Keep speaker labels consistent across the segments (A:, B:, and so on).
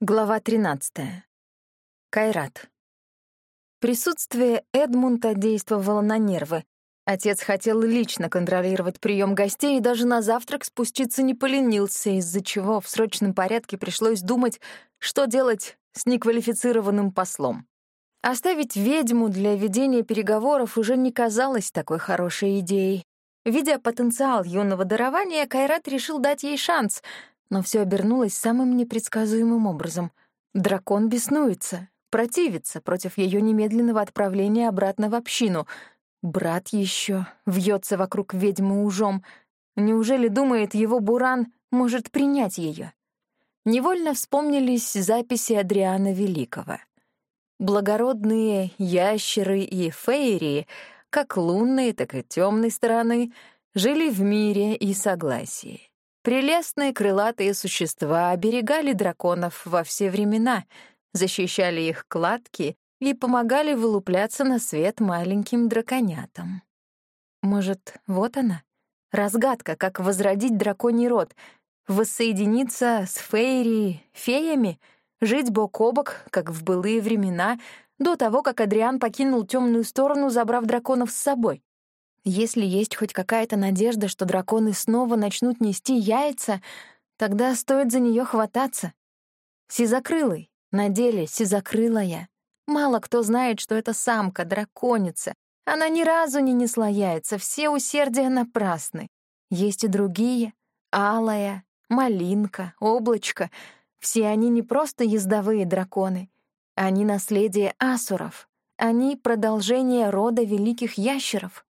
A: Глава 13. Кайрат. Присутствие Эдмунда действовало на нервы. Отец хотел лично контролировать прием гостей и даже на завтрак спуститься не поленился, из-за чего в срочном порядке пришлось думать, что делать с неквалифицированным послом. Оставить ведьму для ведения переговоров уже не казалось такой хорошей идеей. Видя потенциал юного дарования, Кайрат решил дать ей шанс — но все обернулось самым непредсказуемым образом. Дракон беснуется, противится против ее немедленного отправления обратно в общину. Брат еще вьется вокруг ведьмы ужом. Неужели думает, его Буран может принять ее? Невольно вспомнились записи Адриана Великого. Благородные ящеры и фейри, как лунной, так и темной стороны, жили в мире и согласии. Прелестные крылатые существа оберегали драконов во все времена, защищали их кладки и помогали вылупляться на свет маленьким драконятам. Может, вот она, разгадка, как возродить драконий род, воссоединиться с фейри, феями, жить бок о бок, как в былые времена, до того, как Адриан покинул темную сторону, забрав драконов с собой. Если есть хоть какая-то надежда, что драконы снова начнут нести яйца, тогда стоит за нее хвататься. Сизокрылый, на деле сизокрылая. Мало кто знает, что это самка, драконица. Она ни разу не несла яйца, все усердия напрасны. Есть и другие — алая, малинка, облачко. Все они не просто ездовые драконы. Они наследие асуров. Они — продолжение рода великих ящеров.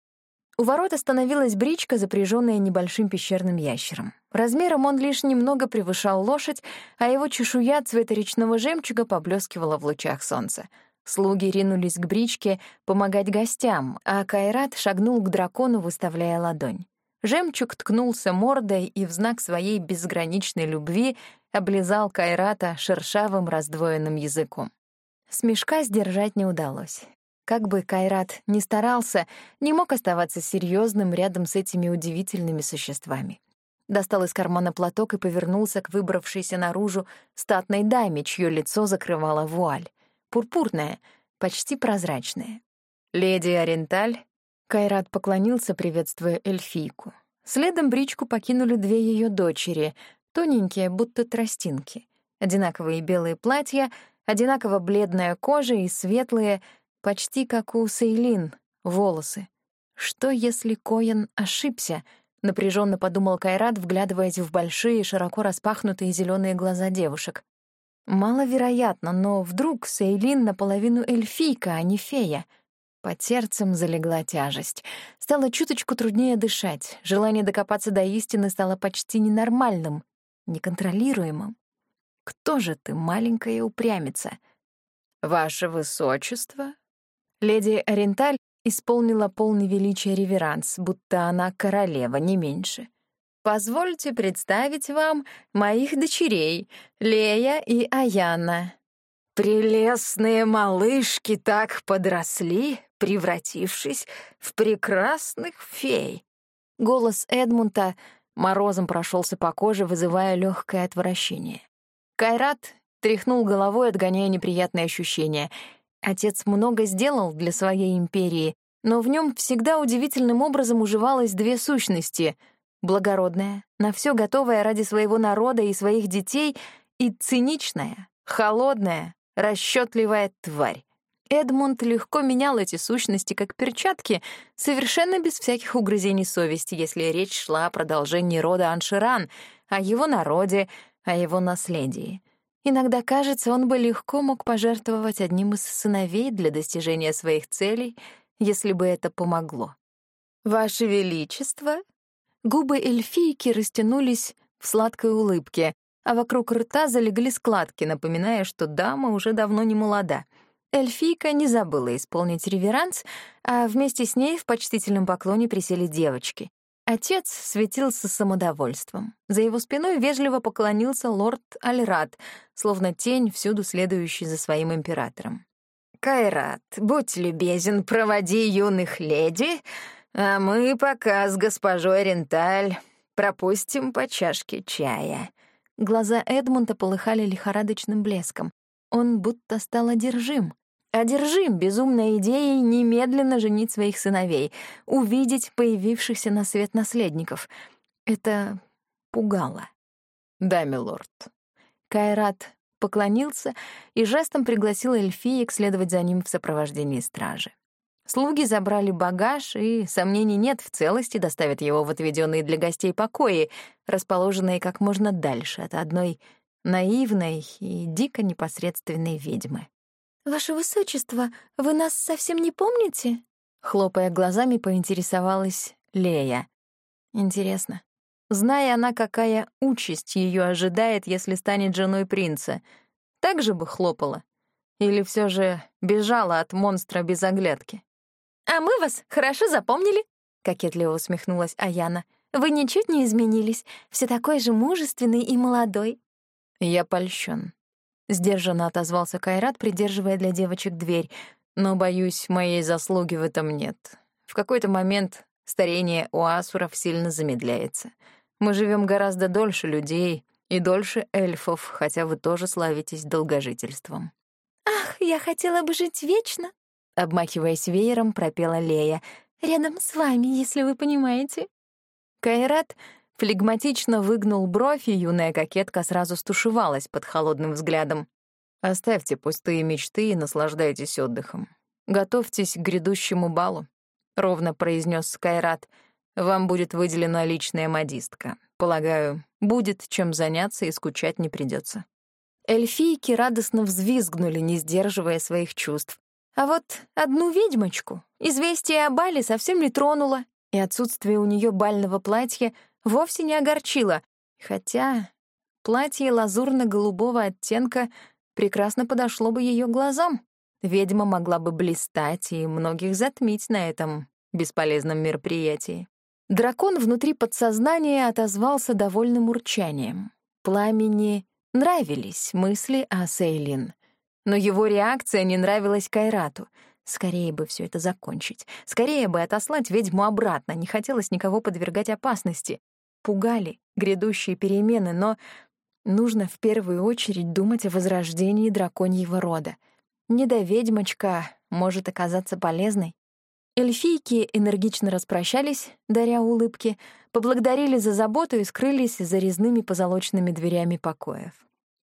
A: У ворот остановилась бричка, запряженная небольшим пещерным ящером. Размером он лишь немного превышал лошадь, а его чешуя цвета речного жемчуга поблескивала в лучах солнца. Слуги ринулись к бричке помогать гостям, а Кайрат шагнул к дракону, выставляя ладонь. Жемчуг ткнулся мордой и в знак своей безграничной любви облизал Кайрата шершавым раздвоенным языком. Смешка сдержать не удалось. Как бы Кайрат ни старался, не мог оставаться серьезным рядом с этими удивительными существами. Достал из кармана платок и повернулся к выбравшейся наружу статной даме, чье лицо закрывала вуаль. Пурпурная, почти прозрачная. «Леди Оренталь?» Кайрат поклонился, приветствуя эльфийку. Следом бричку покинули две ее дочери, тоненькие, будто тростинки. Одинаковые белые платья, одинаково бледная кожа и светлые, Почти как у Сейлин, волосы. Что, если Коэн ошибся? Напряженно подумал Кайрат, вглядываясь в большие, широко распахнутые зеленые глаза девушек. Маловероятно, но вдруг Сейлин наполовину эльфийка, а не фея. Под сердцем залегла тяжесть. Стало чуточку труднее дышать. Желание докопаться до истины стало почти ненормальным, неконтролируемым. «Кто же ты, маленькая упрямица?» «Ваше высочество?» Леди Оренталь исполнила полный величия реверанс, будто она королева, не меньше. «Позвольте представить вам моих дочерей, Лея и Аяна». «Прелестные малышки так подросли, превратившись в прекрасных фей». Голос Эдмунда морозом прошелся по коже, вызывая легкое отвращение. Кайрат тряхнул головой, отгоняя неприятные ощущения — Отец много сделал для своей империи, но в нем всегда удивительным образом уживалось две сущности — благородная, на все готовая ради своего народа и своих детей, и циничная, холодная, расчетливая тварь. Эдмунд легко менял эти сущности как перчатки, совершенно без всяких угрызений совести, если речь шла о продолжении рода Анширан, о его народе, о его наследии. Иногда кажется, он бы легко мог пожертвовать одним из сыновей для достижения своих целей, если бы это помогло. «Ваше Величество!» Губы эльфийки растянулись в сладкой улыбке, а вокруг рта залегли складки, напоминая, что дама уже давно не молода. Эльфийка не забыла исполнить реверанс, а вместе с ней в почтительном поклоне присели девочки. Отец светился самодовольством. За его спиной вежливо поклонился лорд Альрат, словно тень, всюду следующий за своим императором. «Кайрат, будь любезен, проводи юных леди, а мы пока с госпожой Ренталь пропустим по чашке чая». Глаза Эдмунда полыхали лихорадочным блеском. Он будто стал одержим. Одержим безумной идеей немедленно женить своих сыновей, увидеть появившихся на свет наследников. Это пугало.
B: «Да, милорд».
A: Кайрат поклонился и жестом пригласил эльфиек следовать за ним в сопровождении стражи. Слуги забрали багаж, и, сомнений нет, в целости доставят его в отведенные для гостей покои, расположенные как можно дальше от одной наивной и дико непосредственной ведьмы. «Ваше Высочество, вы нас совсем не помните?» Хлопая глазами, поинтересовалась Лея. «Интересно, зная она, какая участь ее ожидает, если станет женой принца, так же бы хлопала? Или все же бежала от монстра без оглядки?» «А мы вас хорошо запомнили», — кокетливо усмехнулась Аяна. «Вы ничуть не изменились, все такой же мужественный и молодой».
B: «Я польщен», — сдержанно отозвался Кайрат, придерживая для девочек дверь. «Но, боюсь, моей заслуги в этом нет. В какой-то момент старение у асуров сильно замедляется. Мы живем гораздо дольше людей и дольше эльфов, хотя вы тоже славитесь долгожительством».
A: «Ах, я хотела бы жить вечно», обмахиваясь веером, пропела Лея. «Рядом с вами, если вы понимаете».
B: Кайрат флегматично выгнул бровь, и юная кокетка сразу стушевалась под холодным взглядом. «Оставьте пустые мечты и наслаждайтесь отдыхом. Готовьтесь к грядущему балу», — ровно произнес Кайрат. «Вам будет выделена личная модистка. Полагаю, будет чем заняться и скучать не придется.
A: Эльфийки радостно взвизгнули, не сдерживая своих чувств. А вот одну ведьмочку известие о бале совсем не тронуло, и отсутствие у нее бального платья вовсе не огорчило, хотя платье лазурно-голубого оттенка прекрасно подошло бы ее глазам. Ведьма могла бы блистать и многих затмить на этом бесполезном мероприятии. Дракон внутри подсознания отозвался довольным урчанием. Пламени нравились мысли о Сейлин. Но его реакция не нравилась Кайрату. Скорее бы все это закончить. Скорее бы отослать ведьму обратно. Не хотелось никого подвергать опасности. Пугали грядущие перемены, но нужно в первую очередь думать о возрождении драконьего рода. Недоведьмочка может оказаться полезной. Эльфийки энергично распрощались, даря улыбки, поблагодарили за заботу и скрылись за резными позолоченными дверями покоев.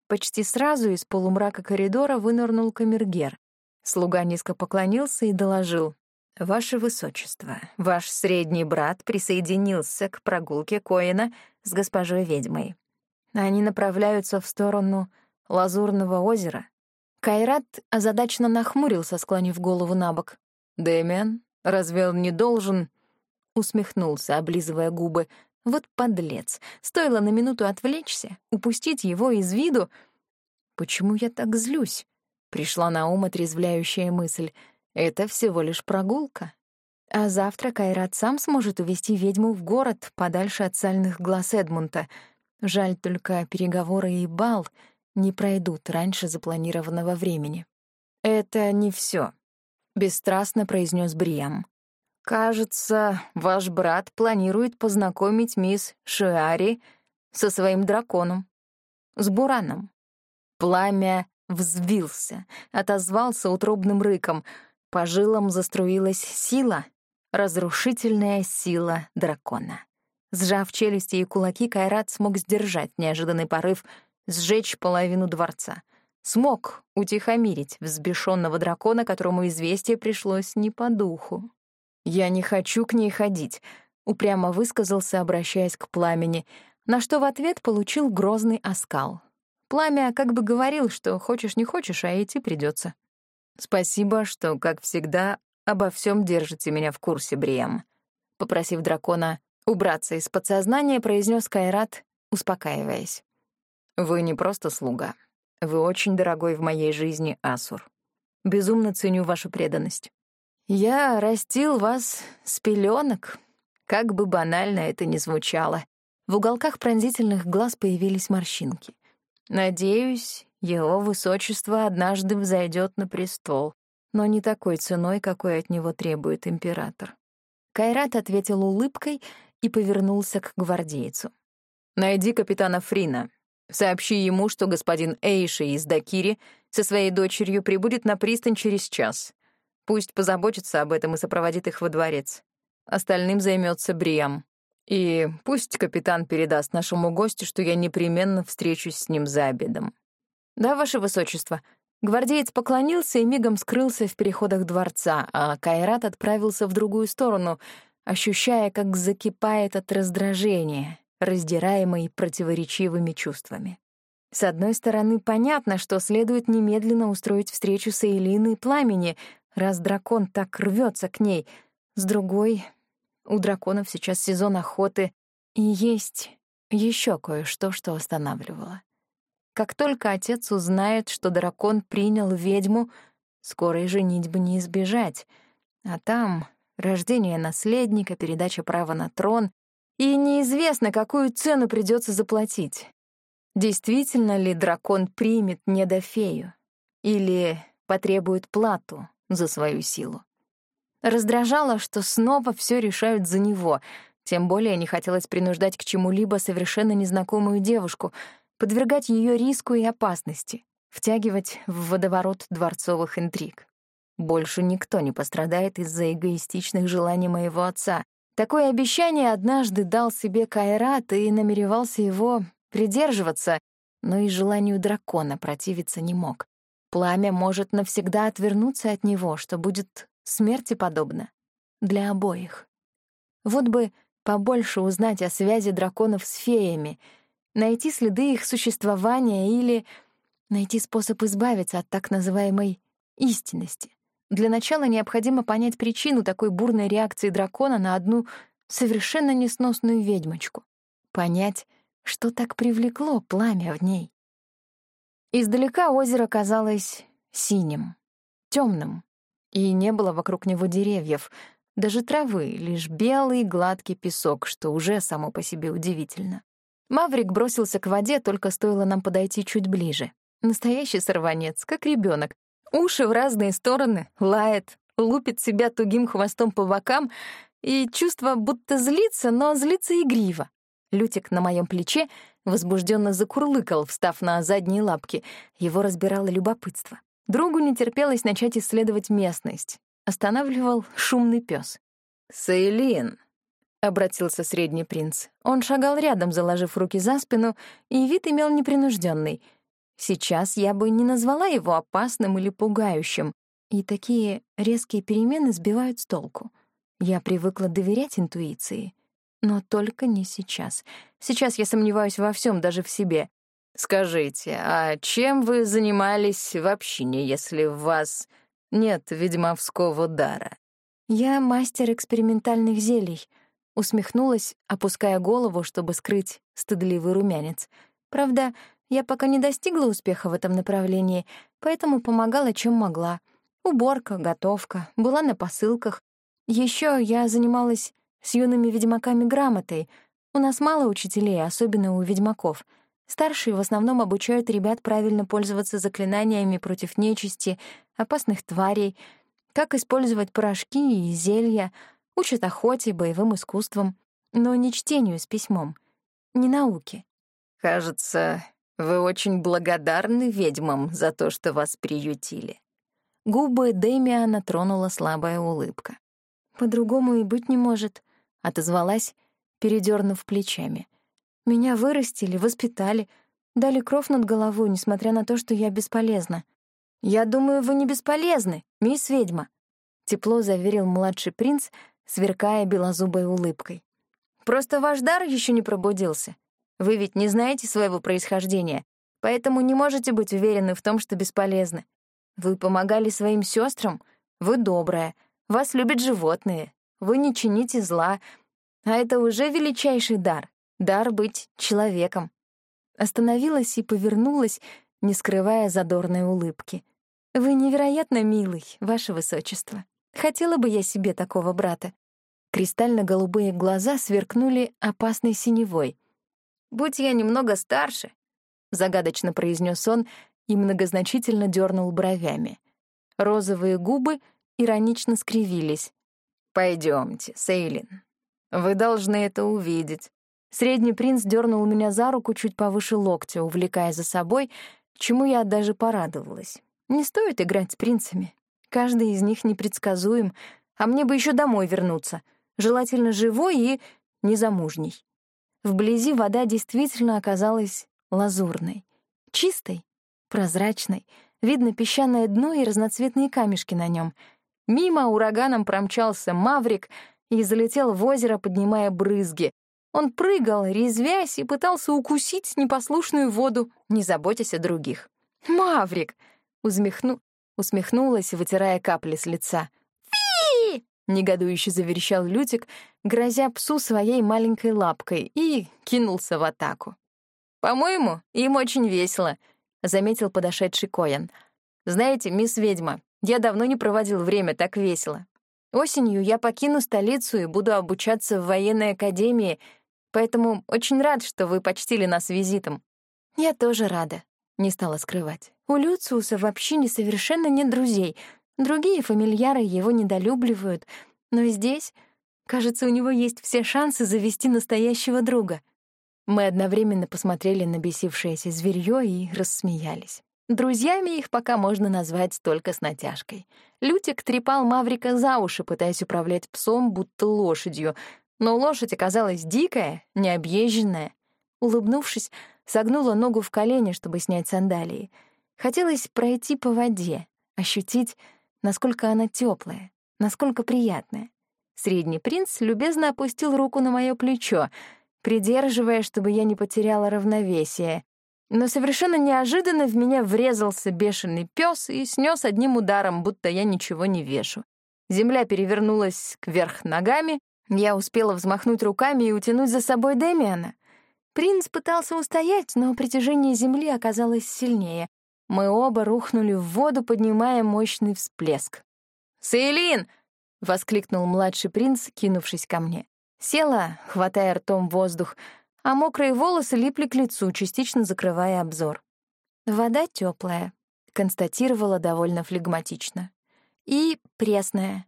A: Почти сразу из полумрака коридора вынырнул камергер. Слуга низко поклонился и доложил. «Ваше Высочество, ваш средний брат присоединился к прогулке Коина с госпожой ведьмой. Они направляются в сторону Лазурного озера». Кайрат озадачно нахмурился, склонив голову на бок. «Дэмиан, разве он не должен...» Усмехнулся, облизывая губы. Вот подлец. Стоило на минуту отвлечься, упустить его из виду. Почему я так злюсь? Пришла на ум отрезвляющая мысль. Это всего лишь прогулка. А завтра Кайрат сам сможет увести ведьму в город, подальше от сальных глаз Эдмунта. Жаль только переговоры и бал не пройдут раньше запланированного времени. «Это не все, бесстрастно произнес Бриам. «Кажется, ваш брат планирует познакомить мисс Шиари со своим драконом, с Бураном». Пламя взвился, отозвался утробным рыком. По жилам заструилась сила, разрушительная сила дракона. Сжав челюсти и кулаки, Кайрат смог сдержать неожиданный порыв сжечь половину дворца. Смог утихомирить взбешенного дракона, которому известие пришлось не по духу. «Я не хочу к ней ходить», — упрямо высказался, обращаясь к пламени, на что в ответ получил грозный оскал. Пламя как бы говорил, что хочешь не хочешь, а идти придется. «Спасибо, что, как всегда, обо всем держите меня в курсе, Бриам», — попросив дракона убраться из подсознания, произнес Кайрат, успокаиваясь. «Вы не просто слуга. Вы очень дорогой в моей жизни Асур. Безумно ценю вашу преданность. Я растил вас с пеленок, как бы банально это ни звучало. В уголках пронзительных глаз появились морщинки. Надеюсь, его высочество однажды взойдет на престол, но не такой ценой, какой от него требует император. Кайрат ответил улыбкой и повернулся к гвардейцу. «Найди капитана Фрина.
B: Сообщи ему, что господин Эйши из Дакири со своей дочерью прибудет на пристань через час. Пусть позаботится об этом и сопроводит их во дворец. Остальным займется Бриам. И пусть капитан передаст нашему гостю, что я непременно встречусь с ним за обедом. Да, ваше высочество. Гвардеец поклонился и мигом скрылся в переходах дворца, а Кайрат отправился в другую сторону, ощущая, как закипает от раздражения, раздираемый противоречивыми чувствами. С одной стороны, понятно, что следует немедленно устроить встречу с Эйлиной и Пламени, раз дракон так рвется к ней. С другой, у драконов сейчас сезон охоты, и есть еще кое-что, что останавливало. Как только отец узнает, что дракон принял ведьму, скорой женитьбы не избежать. А там рождение наследника, передача права на трон, и неизвестно, какую цену придется заплатить. Действительно ли дракон примет недофею или потребует плату за свою силу? Раздражало, что снова все решают за него, тем более не хотелось принуждать к чему-либо совершенно незнакомую девушку, подвергать ее риску и опасности, втягивать в водоворот дворцовых интриг. Больше никто не пострадает из-за эгоистичных желаний моего отца. Такое обещание однажды дал себе Кайрат и намеревался его придерживаться, но и желанию дракона противиться не мог. Пламя может навсегда отвернуться от него, что будет смерти подобно. Для обоих. Вот бы побольше узнать о связи драконов с феями, найти следы их существования или найти способ избавиться от так называемой истинности. Для начала необходимо понять причину такой бурной реакции дракона на одну совершенно несносную ведьмочку. Понять, что так привлекло пламя в ней. Издалека озеро казалось синим, темным, и не было вокруг него деревьев, даже травы, лишь белый гладкий песок, что уже само по себе удивительно. Маврик бросился к воде, только стоило нам подойти чуть ближе. Настоящий сорванец, как ребенок. Уши в разные стороны, лает, лупит себя тугим хвостом по бокам, и чувство, будто злится, но злится игриво. Лютик на моем плече возбужденно закурлыкал, встав на задние лапки. Его разбирало любопытство. Другу не терпелось начать исследовать местность. Останавливал шумный пес.
A: «Сейлин», — обратился средний принц.
B: Он шагал рядом, заложив руки за спину, и вид имел непринужденный. Сейчас я бы не назвала его опасным или пугающим, и такие резкие перемены сбивают с толку. Я привыкла доверять интуиции, но только не сейчас. Сейчас я сомневаюсь во всем, даже в себе.
A: «Скажите, а чем вы занимались в общине, если у вас нет ведьмовского дара?»
B: «Я мастер экспериментальных зелий», — усмехнулась, опуская голову, чтобы скрыть стыдливый румянец. «Правда, я пока не достигла успеха в этом направлении, поэтому помогала, чем могла. Уборка, готовка, была на посылках. Еще я занималась с юными ведьмаками грамотой. У нас мало учителей, особенно у ведьмаков — Старшие в основном обучают ребят правильно пользоваться заклинаниями против нечисти, опасных тварей, как использовать порошки и зелья, учат охоте, боевым искусствам, но не чтению с письмом, не науке.
A: «Кажется, вы очень благодарны ведьмам за то, что вас приютили».
B: Губы Дэмиана тронула слабая улыбка. «По-другому и быть не может», — отозвалась, передернув плечами. Меня вырастили, воспитали, дали кров над головой, несмотря на то, что я бесполезна. «Я думаю, вы не бесполезны, мисс ведьма», — тепло заверил младший принц, сверкая белозубой улыбкой. «Просто ваш дар еще не пробудился. Вы ведь не знаете своего происхождения, поэтому не можете быть уверены в том, что бесполезны. Вы помогали своим сестрам, вы добрая, вас любят животные, вы не чините зла, а это уже величайший дар. Дар быть человеком. Остановилась и повернулась, не скрывая задорной улыбки. «Вы невероятно милый, ваше высочество. Хотела бы я себе такого брата». Кристально-голубые глаза сверкнули опасной синевой. «Будь я немного старше», — загадочно произнес он и многозначительно дернул бровями. Розовые губы иронично скривились.
A: Пойдемте, Сейлин. Вы должны это увидеть. Средний принц дернул меня за руку чуть повыше локтя, увлекая за собой, чему я даже порадовалась. Не стоит играть с принцами. Каждый из них непредсказуем, а мне бы еще домой вернуться, желательно живой и незамужней. Вблизи вода действительно оказалась лазурной, чистой, прозрачной, видно песчаное дно и разноцветные камешки на нем. Мимо ураганом промчался маврик и залетел в озеро, поднимая брызги. Он прыгал, резвясь, и пытался укусить непослушную воду, не заботясь о других. «Маврик!» — усмехну... усмехнулась, вытирая капли с лица. «Фи!» — негодующе заверещал Лютик, грозя псу своей маленькой лапкой, и кинулся в атаку. «По-моему, им очень весело», — заметил подошедший Коян. «Знаете, мисс ведьма, я давно не проводил время так весело. Осенью я покину столицу и буду обучаться в военной академии, поэтому очень рад, что вы почтили нас визитом». «Я тоже рада», — не стала скрывать. «У Люциуса вообще не совершенно нет друзей. Другие фамильяры его недолюбливают, но здесь, кажется, у него есть все шансы завести настоящего друга». Мы одновременно посмотрели на бесившееся зверьё и рассмеялись. Друзьями их пока можно назвать только с натяжкой. Лютик трепал Маврика за уши, пытаясь управлять псом, будто лошадью, но лошадь оказалась дикая, необъезженная. Улыбнувшись, согнула ногу в колени, чтобы снять сандалии. Хотелось пройти по воде, ощутить, насколько она теплая, насколько приятная. Средний принц любезно опустил руку на мое плечо — придерживая, чтобы я не потеряла равновесие. Но совершенно неожиданно в меня врезался бешеный пес и снес одним ударом, будто я ничего не вешу. Земля перевернулась кверх ногами, я успела взмахнуть руками и утянуть за собой Дэмиана. Принц пытался устоять, но притяжение земли оказалось сильнее. Мы оба рухнули в воду, поднимая мощный всплеск. «Сейлин!» — воскликнул младший принц, кинувшись ко мне. Села, хватая ртом воздух, а мокрые волосы липли к лицу, частично закрывая обзор. «Вода теплая, констатировала довольно флегматично. «И пресная».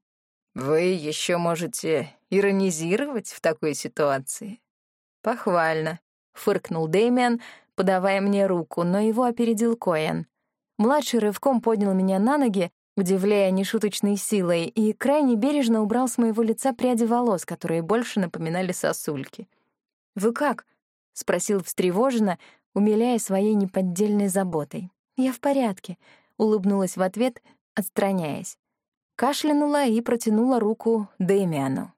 B: «Вы еще можете иронизировать в такой ситуации?» «Похвально», — фыркнул Дэмиан, подавая мне руку, но его опередил Коэн. Младший рывком поднял меня на ноги, удивляя нешуточной силой, и крайне бережно убрал с моего лица пряди волос, которые больше напоминали сосульки. «Вы как?» — спросил встревоженно, умиляя своей неподдельной заботой. «Я в порядке», — улыбнулась в ответ, отстраняясь. Кашлянула и протянула руку Дэмиану.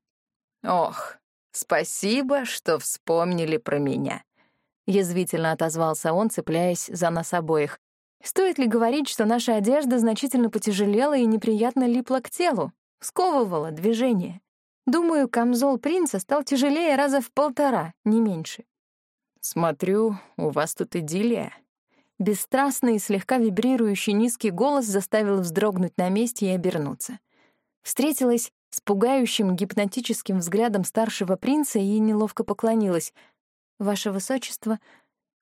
B: «Ох, спасибо, что вспомнили про меня», — язвительно отозвался он, цепляясь за нас обоих,
A: Стоит ли говорить, что наша одежда значительно потяжелела и неприятно липла к телу, сковывала движение? Думаю, камзол принца стал тяжелее раза в полтора, не меньше.
B: «Смотрю, у вас тут идиллия».
A: Бесстрастный и слегка вибрирующий низкий голос заставил вздрогнуть на месте и обернуться. Встретилась с пугающим гипнотическим взглядом старшего принца и неловко поклонилась. «Ваше высочество...»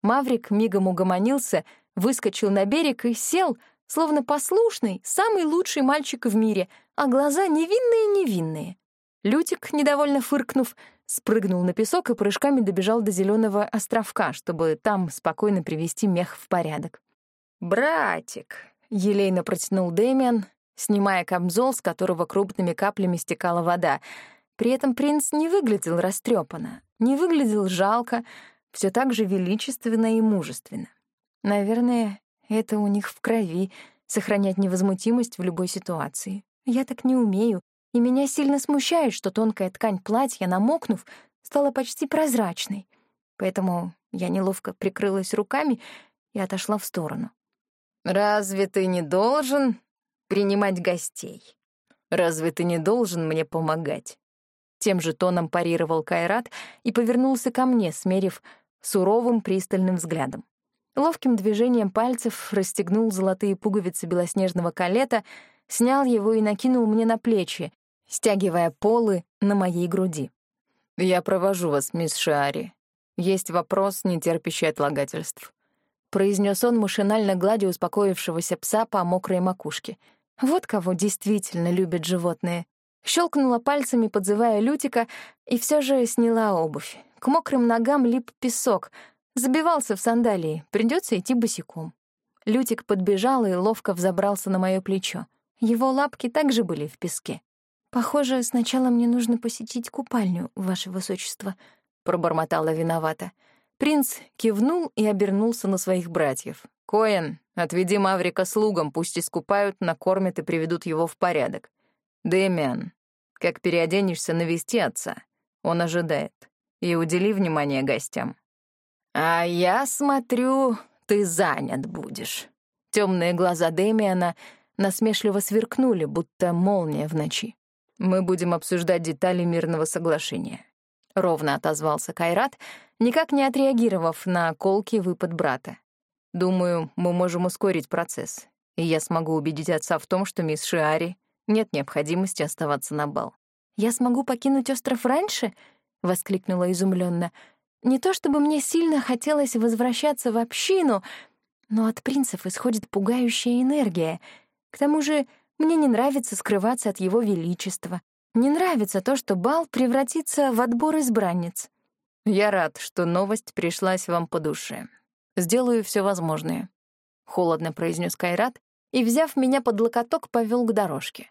A: Маврик мигом угомонился — выскочил на берег и сел, словно послушный, самый лучший мальчик в мире, а глаза невинные-невинные. Лютик, недовольно фыркнув, спрыгнул на песок и прыжками добежал до зеленого островка, чтобы там спокойно привести мех в порядок.
B: «Братик», —
A: елейно протянул Дэмиан, снимая камзол, с которого крупными каплями стекала вода. При этом принц не выглядел растрепанно, не выглядел жалко, все так же величественно и мужественно. Наверное, это у них в крови — сохранять невозмутимость в любой ситуации. Я так не умею, и меня сильно смущает, что тонкая ткань платья, намокнув, стала почти прозрачной. Поэтому я неловко прикрылась руками и отошла в сторону.
B: «Разве ты не должен принимать гостей? Разве ты не должен мне помогать?»
A: Тем же тоном парировал Кайрат и повернулся ко мне, смерив суровым пристальным взглядом. Ловким движением пальцев расстегнул золотые пуговицы белоснежного калета, снял его и накинул мне на плечи, стягивая полы на моей груди.
B: «Я провожу вас, мисс Шиари. Есть вопрос, не терпящий отлагательств», — произнес он, машинально гладя успокоившегося пса по мокрой макушке.
A: «Вот кого действительно любят животные». Щелкнула пальцами, подзывая Лютика, и все же сняла обувь. К мокрым ногам лип песок. Забивался в сандалии, придется идти босиком. Лютик подбежал и ловко взобрался на мое плечо. Его лапки также были в песке. «Похоже, сначала мне нужно посетить купальню, ваше высочество», — пробормотала виновата. Принц кивнул и обернулся на своих братьев.
B: «Коэн, отведи Маврика слугам, пусть искупают, накормят и приведут его в порядок. Дэмиан, как переоденешься, навести отца. Он ожидает. И удели внимание гостям».
A: «А я смотрю, ты занят будешь». Темные глаза Дэмиана насмешливо сверкнули, будто молния в ночи.
B: Мы будем обсуждать детали мирного соглашения. Ровно отозвался Кайрат, никак не отреагировав на колкий выпад брата. Думаю, мы можем ускорить процесс, и я смогу убедить отца в том, что мисс Шиари нет необходимости оставаться на бал.
A: «Я смогу покинуть остров раньше?» — воскликнула изумленно. «Не то чтобы мне сильно хотелось возвращаться в общину, но от принцев исходит пугающая энергия. К тому же мне не нравится скрываться от его величества. Не нравится то, что бал превратится в отбор избранниц.
B: Я рад, что новость пришлась вам по душе. Сделаю все возможное. Холодно произнес Кайрат и, взяв меня под локоток, повел к дорожке.